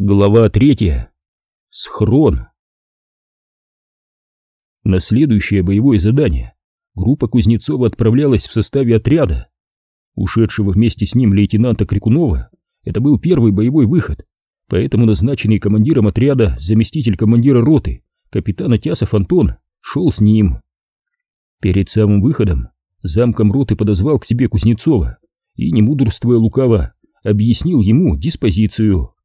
Глава третья. Схрон. На следующее боевое задание группа Кузнецова отправлялась в составе отряда. Ушедшего вместе с ним лейтенанта Крикунова это был первый боевой выход, поэтому назначенный командиром отряда заместитель командира роты, капитан Атясов Антон, шел с ним. Перед самым выходом замком роты подозвал к себе Кузнецова и, не мудрствуя лукаво, объяснил ему диспозицию.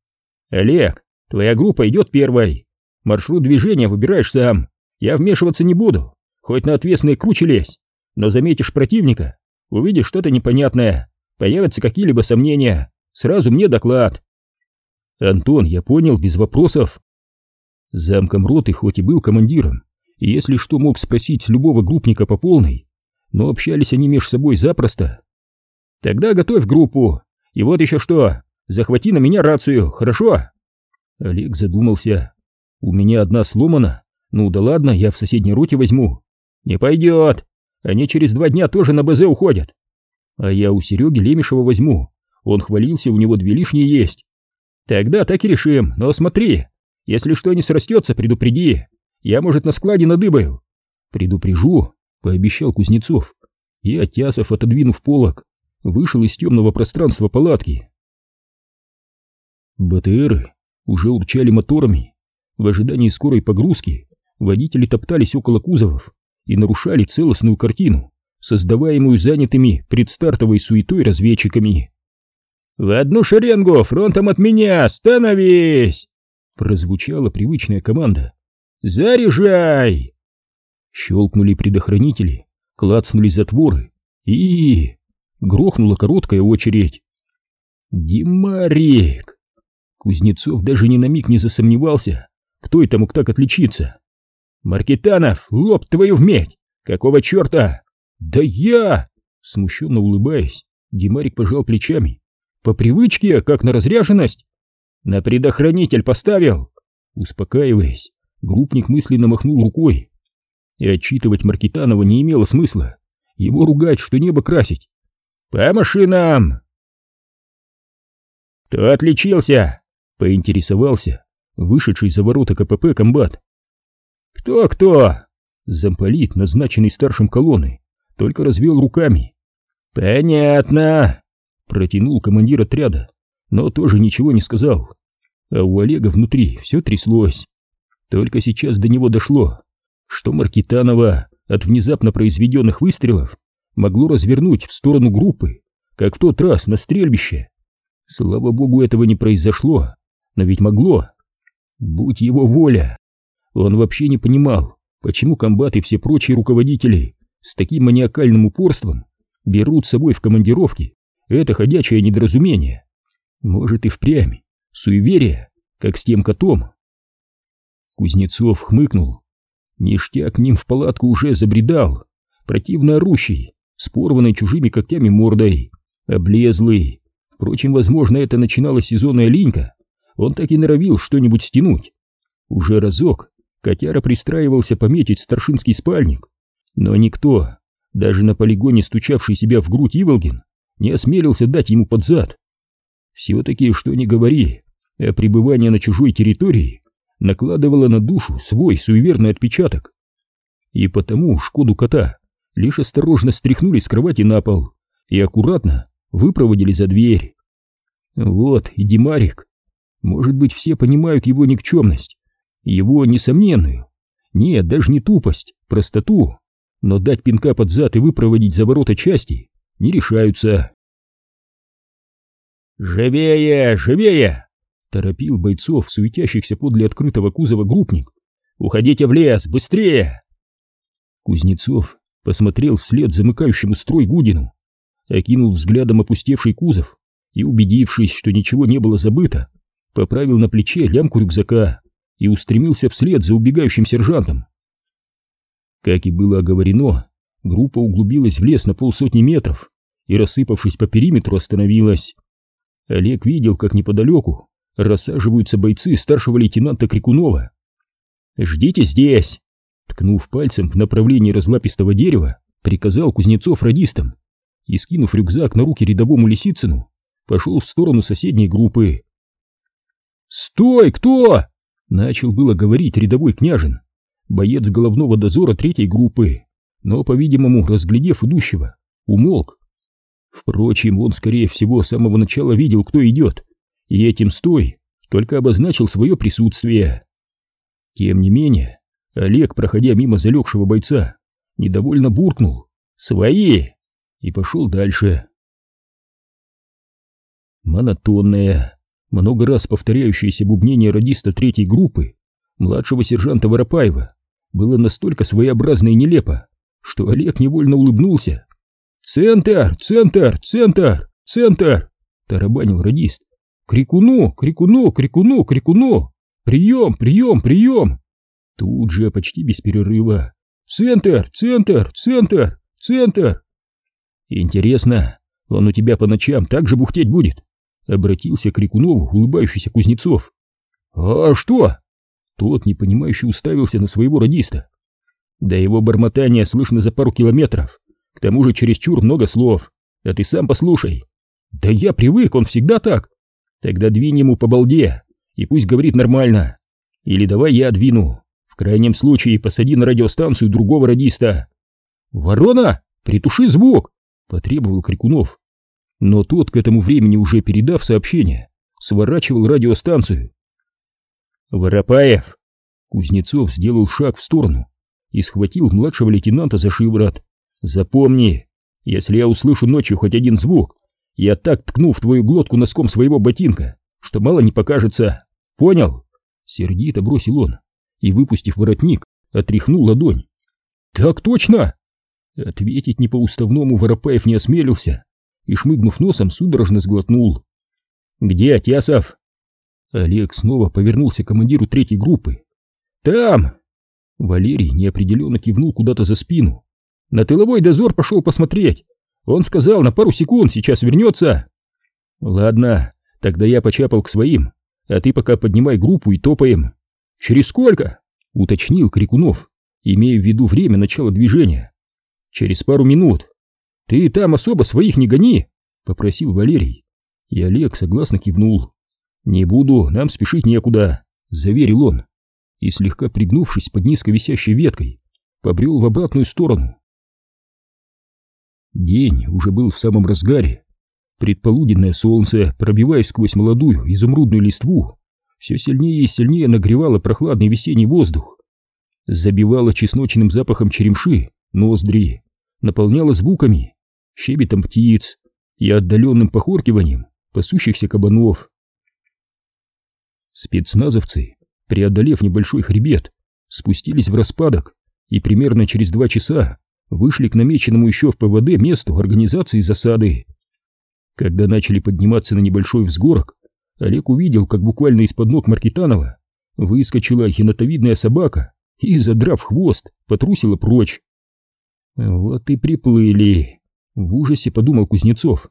«Олег, твоя группа идет первой. Маршрут движения выбираешь сам. Я вмешиваться не буду, хоть на отвесные круче лезь. Но заметишь противника, увидишь что-то непонятное, появятся какие-либо сомнения, сразу мне доклад». Антон, я понял, без вопросов. Замком роты хоть и был командиром, и если что мог спросить любого группника по полной, но общались они между собой запросто. «Тогда готовь группу, и вот еще что, Захвати на меня рацию, хорошо?» Олег задумался. «У меня одна сломана. Ну да ладно, я в соседней роте возьму». «Не пойдет. Они через два дня тоже на БЗ уходят». «А я у Сереги Лемешева возьму. Он хвалился, у него две лишние есть». «Тогда так и решим, но смотри, если что не срастется, предупреди. Я, может, на складе надыбаю». «Предупрежу», — пообещал Кузнецов. И, оттясов, отодвинув полок, вышел из темного пространства палатки. БТРы уже урчали моторами. В ожидании скорой погрузки водители топтались около кузовов и нарушали целостную картину, создаваемую занятыми предстартовой суетой разведчиками. «В одну шеренгу, фронтом от меня, становись!» Прозвучала привычная команда. «Заряжай!» Щелкнули предохранители, клацнули затворы и... Грохнула короткая очередь. «Димарик!» Кузнецов даже ни на миг не засомневался, кто это мог так отличиться. «Маркетанов, лоб твою в медь! Какого черта?» «Да я!» Смущенно улыбаясь, Димарик пожал плечами. «По привычке, как на разряженность?» «На предохранитель поставил!» Успокаиваясь, группник мысленно махнул рукой. И отчитывать Маркетанова не имело смысла. Его ругать, что небо красить. «По машинам!» «Кто отличился?» Поинтересовался вышедший за ворота КПП комбат. «Кто-кто?» Замполит, назначенный старшим колонны, только развел руками. «Понятно!» Протянул командир отряда, но тоже ничего не сказал. А у Олега внутри все тряслось. Только сейчас до него дошло, что Маркитанова от внезапно произведенных выстрелов могло развернуть в сторону группы, как в тот раз на стрельбище. Слава богу, этого не произошло, но ведь могло. Будь его воля. Он вообще не понимал, почему комбат и все прочие руководители с таким маниакальным упорством берут с собой в командировки это ходячее недоразумение. Может и впрямь, суеверие, как с тем котом. Кузнецов хмыкнул. Ништяк ним в палатку уже забредал, противно орущий, с порванной чужими когтями мордой, облезлый. Впрочем, возможно, это начиналась сезонная линька, он так и норовил что-нибудь стянуть. Уже разок котяра пристраивался пометить старшинский спальник, но никто, даже на полигоне стучавший себя в грудь Иволгин, не осмелился дать ему под зад. Все-таки, что ни говори, а пребывание на чужой территории накладывало на душу свой суеверный отпечаток. И потому Шкоду кота лишь осторожно стряхнули с кровати на пол и аккуратно выпроводили за дверь. Вот и Димарик может быть, все понимают его никчемность, его несомненную, нет, даже не тупость, простоту, но дать пинка под зад и выпроводить за ворота части не решаются. «Живее, живее!» — торопил бойцов, суетящихся подле открытого кузова группник. «Уходите в лес, быстрее!» Кузнецов посмотрел вслед замыкающему строй Гудину, окинул взглядом опустевший кузов и, убедившись, что ничего не было забыто, поправил на плече лямку рюкзака и устремился вслед за убегающим сержантом. Как и было оговорено, группа углубилась в лес на полсотни метров и, рассыпавшись по периметру, остановилась. Олег видел, как неподалеку рассаживаются бойцы старшего лейтенанта Крикунова. «Ждите здесь!» Ткнув пальцем в направлении разлапистого дерева, приказал Кузнецов радистам и, скинув рюкзак на руки рядовому Лисицыну, пошел в сторону соседней группы. «Стой, кто?» — начал было говорить рядовой княжин, боец головного дозора третьей группы, но, по-видимому, разглядев идущего, умолк. Впрочем, он, скорее всего, с самого начала видел, кто идет, и этим «стой» только обозначил свое присутствие. Тем не менее, Олег, проходя мимо залегшего бойца, недовольно буркнул «Свои!» и пошел дальше. Монотонное, много раз повторяющееся бубнение радиста третьей группы, младшего сержанта Воропаева, было настолько своеобразно и нелепо, что Олег невольно улыбнулся. «Центр! Центр! Центр! Центр!» — тарабанил радист. «Крикуну! Крикуну! Крикуну! Крикуну! Прием! Прием! Прием!» Тут же, почти без перерыва. «Центр! Центр! Центр! Центр!» «Интересно, он у тебя по ночам так же бухтеть будет?» Обратился к Крикунову улыбающийся Кузнецов. «А что?» Тот, непонимающе, уставился на своего радиста. «Да его бормотание слышно за пару километров. К тому же чересчур много слов. А ты сам послушай». «Да я привык, он всегда так». «Тогда двинь ему по балде, и пусть говорит нормально. Или давай я двину. В крайнем случае посади на радиостанцию другого радиста». «Ворона, притуши звук!» — потребовал Крикунов. Но тот, к этому времени уже передав сообщение, сворачивал радиостанцию. «Воропаев!» Кузнецов сделал шаг в сторону и схватил младшего лейтенанта за шиворот. «Запомни, если я услышу ночью хоть один звук, я так ткну в твою глотку носком своего ботинка, что мало не покажется. Понял?» Сердито бросил он и, выпустив воротник, отряхнул ладонь. «Так точно!» Ответить не по-уставному Воропаев не осмелился и, шмыгнув носом, судорожно сглотнул. «Где Атясов?» Олег снова повернулся к командиру третьей группы. «Там!» Валерий неопределенно кивнул куда-то за спину. «На тыловой дозор пошел посмотреть. Он сказал, на пару секунд сейчас вернется». «Ладно, тогда я почапал к своим, а ты пока поднимай группу и топаем». «Через сколько?» — уточнил Крикунов, имея в виду время начала движения. «Через пару минут». «Ты там особо своих не гони!» — попросил Валерий. И Олег согласно кивнул. «Не буду, нам спешить некуда», — заверил он. И слегка пригнувшись под низко висящей веткой, побрел в обратную сторону. День уже был в самом разгаре. Предполуденное солнце, пробиваясь сквозь молодую изумрудную листву, все сильнее и сильнее нагревало прохладный весенний воздух. Забивало чесночным запахом черемши ноздри, наполняло звуками, щебетом птиц и отдаленным похоркиванием пасущихся кабанов. Спецназовцы, преодолев небольшой хребет, спустились в распадок и примерно через два часа вышли к намеченному еще в ПВД месту организации засады. Когда начали подниматься на небольшой взгорок, Олег увидел, как буквально из-под ног Маркитанова выскочила енотовидная собака и, задрав хвост, потрусила прочь. Вот и приплыли. В ужасе подумал Кузнецов,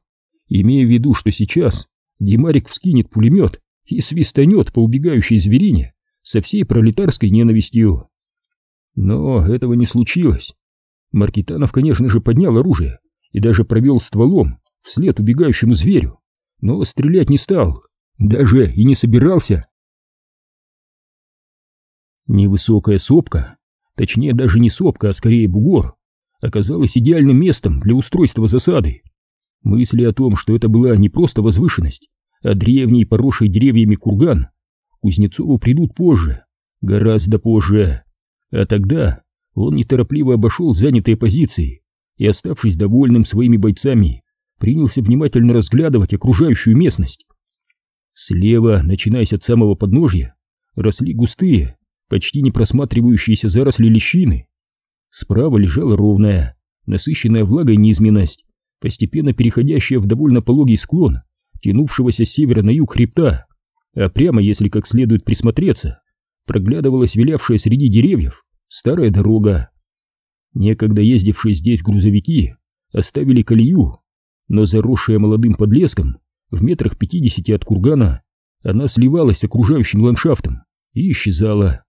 имея в виду, что сейчас Димарик вскинет пулемет и свистанет по убегающей зверине со всей пролетарской ненавистью. Но этого не случилось. Маркитанов, конечно же, поднял оружие и даже провел стволом вслед убегающему зверю, но стрелять не стал, даже и не собирался. Невысокая сопка, точнее даже не сопка, а скорее бугор, оказалась идеальным местом для устройства засады. Мысли о том, что это была не просто возвышенность, а древний поросший деревьями курган, Кузнецову придут позже, гораздо позже. А тогда он неторопливо обошел занятые позиции и, оставшись довольным своими бойцами, принялся внимательно разглядывать окружающую местность. Слева, начинаясь от самого подножья, росли густые, почти не просматривающиеся заросли лещины, Справа лежала ровная, насыщенная влагой низменность, постепенно переходящая в довольно пологий склон, тянувшегося с севера на юг хребта, а прямо, если как следует присмотреться, проглядывалась вилявшая среди деревьев старая дорога. Некогда ездившие здесь грузовики оставили колею, но заросшая молодым подлеском в метрах пятидесяти от кургана, она сливалась с окружающим ландшафтом и исчезала.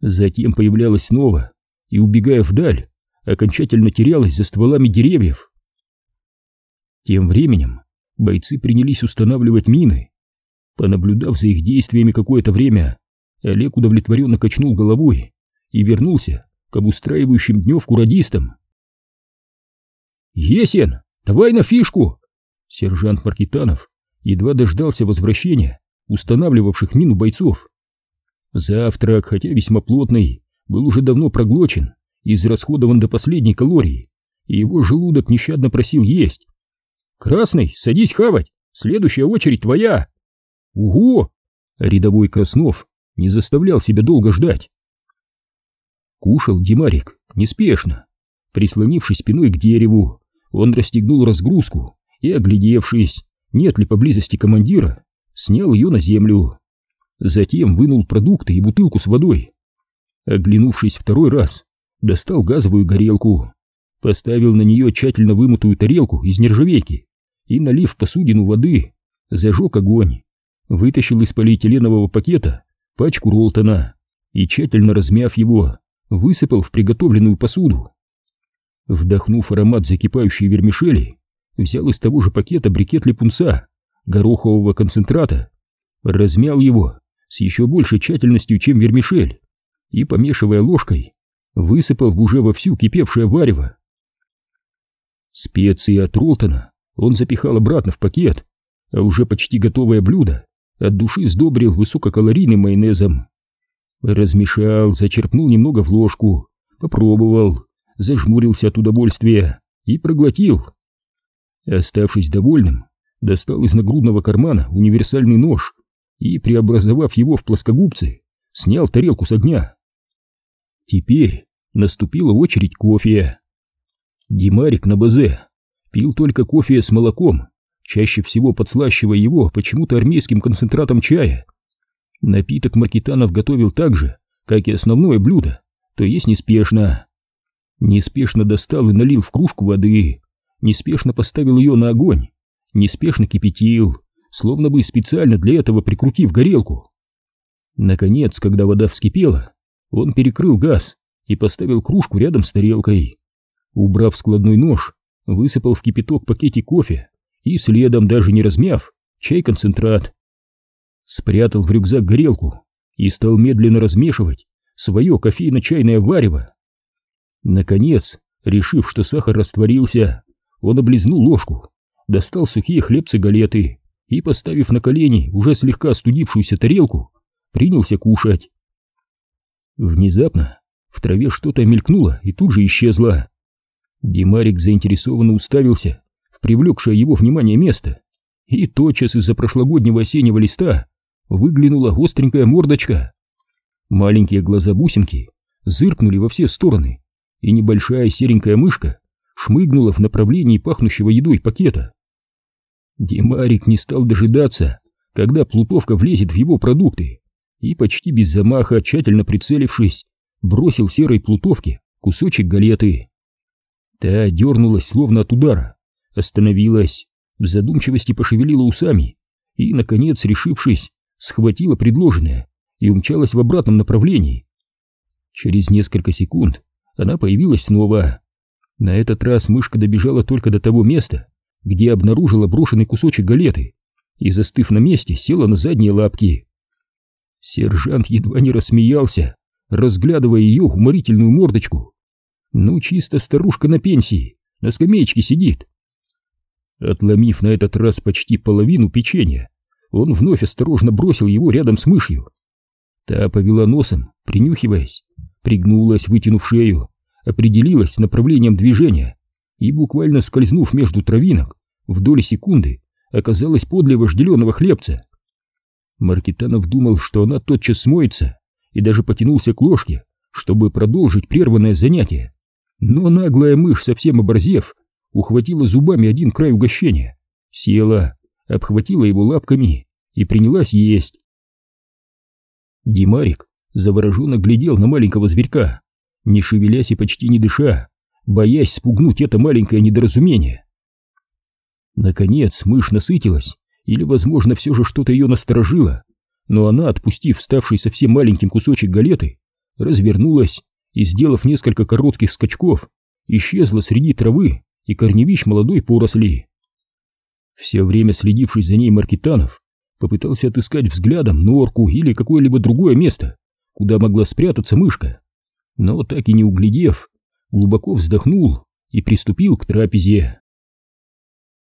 Затем появлялась снова, и, убегая вдаль, окончательно терялась за стволами деревьев. Тем временем бойцы принялись устанавливать мины. Понаблюдав за их действиями какое-то время, Олег удовлетворенно качнул головой и вернулся к обустраивающим дневку радистам. «Есен, давай на фишку!» Сержант Маркитанов едва дождался возвращения устанавливавших мину бойцов. Завтрак, хотя весьма плотный, был уже давно проглочен и израсходован до последней калории, и его желудок нещадно просил есть. «Красный, садись хавать! Следующая очередь твоя!» «Угу!» Рядовой Краснов не заставлял себя долго ждать. Кушал Димарик неспешно. Прислонившись спиной к дереву, он расстегнул разгрузку и, оглядевшись, нет ли поблизости командира, снял ее на землю. Затем вынул продукты и бутылку с водой. Оглянувшись второй раз, достал газовую горелку, поставил на нее тщательно вымытую тарелку из нержавейки и, налив посудину воды, зажег огонь, вытащил из полиэтиленового пакета пачку Ролтона и, тщательно размяв его, высыпал в приготовленную посуду. Вдохнув аромат закипающей вермишели, взял из того же пакета брикет липунца, горохового концентрата, размял его с еще большей тщательностью, чем вермишель, и, помешивая ложкой, высыпал в уже вовсю кипевшее варево. Специи от Ролтона он запихал обратно в пакет, а уже почти готовое блюдо от души сдобрил высококалорийным майонезом. Размешал, зачерпнул немного в ложку, попробовал, зажмурился от удовольствия и проглотил. Оставшись довольным, достал из нагрудного кармана универсальный нож и, преобразовав его в плоскогубцы, снял тарелку с огня. Теперь наступила очередь кофе. Димарик на базе пил только кофе с молоком, чаще всего подслащивая его почему-то армейским концентратом чая. Напиток Маркитанов готовил так же, как и основное блюдо, то есть неспешно. Неспешно достал и налил в кружку воды, неспешно поставил ее на огонь, неспешно кипятил, словно бы специально для этого прикрутив горелку. Наконец, когда вода вскипела, он перекрыл газ и поставил кружку рядом с тарелкой. Убрав складной нож, высыпал в кипяток пакетик кофе и следом, даже не размяв, чай-концентрат. Спрятал в рюкзак горелку и стал медленно размешивать свое кофейно-чайное варево. Наконец, решив, что сахар растворился, он облизнул ложку, достал сухие хлебцы-галеты и, поставив на колени уже слегка остудившуюся тарелку, принялся кушать. Внезапно в траве что-то мелькнуло и тут же исчезло. Димарик заинтересованно уставился в привлекшее его внимание место, и тотчас из-за прошлогоднего осеннего листа выглянула остренькая мордочка. Маленькие глаза-бусинки зыркнули во все стороны, и небольшая серенькая мышка шмыгнула в направлении пахнущего едой пакета. Димарик не стал дожидаться, когда плутовка влезет в его продукты, и почти без замаха, тщательно прицелившись, бросил серой плутовке кусочек галеты. Та дернулась, словно от удара, остановилась, в задумчивости пошевелила усами и, наконец, решившись, схватила предложенное и умчалась в обратном направлении. Через несколько секунд она появилась снова. На этот раз мышка добежала только до того места, где обнаружила брошенный кусочек галеты и, застыв на месте, села на задние лапки. Сержант едва не рассмеялся, разглядывая ее уморительную мордочку. Ну, чисто старушка на пенсии, на скамеечке сидит. Отломив на этот раз почти половину печенья, он вновь осторожно бросил его рядом с мышью. Та повела носом, принюхиваясь, пригнулась, вытянув шею, определилась с направлением движения и, буквально скользнув между травинок, в доли секунды оказалась подле вожделенного хлебца. Маркитанов думал, что она тотчас смоется, и даже потянулся к ложке, чтобы продолжить прерванное занятие. Но наглая мышь, совсем оборзев, ухватила зубами один край угощения, села, обхватила его лапками и принялась есть. Димарик завороженно глядел на маленького зверька, не шевелясь и почти не дыша, боясь спугнуть это маленькое недоразумение. Наконец мышь насытилась, или, возможно, все же что-то ее насторожило, но она, отпустив ставший совсем маленьким кусочек галеты, развернулась и, сделав несколько коротких скачков, исчезла среди травы и корневищ молодой поросли. Все время следивший за ней Маркитанов попытался отыскать взглядом норку или какое-либо другое место, куда могла спрятаться мышка, но так и не углядев, глубоко вздохнул и приступил к трапезе.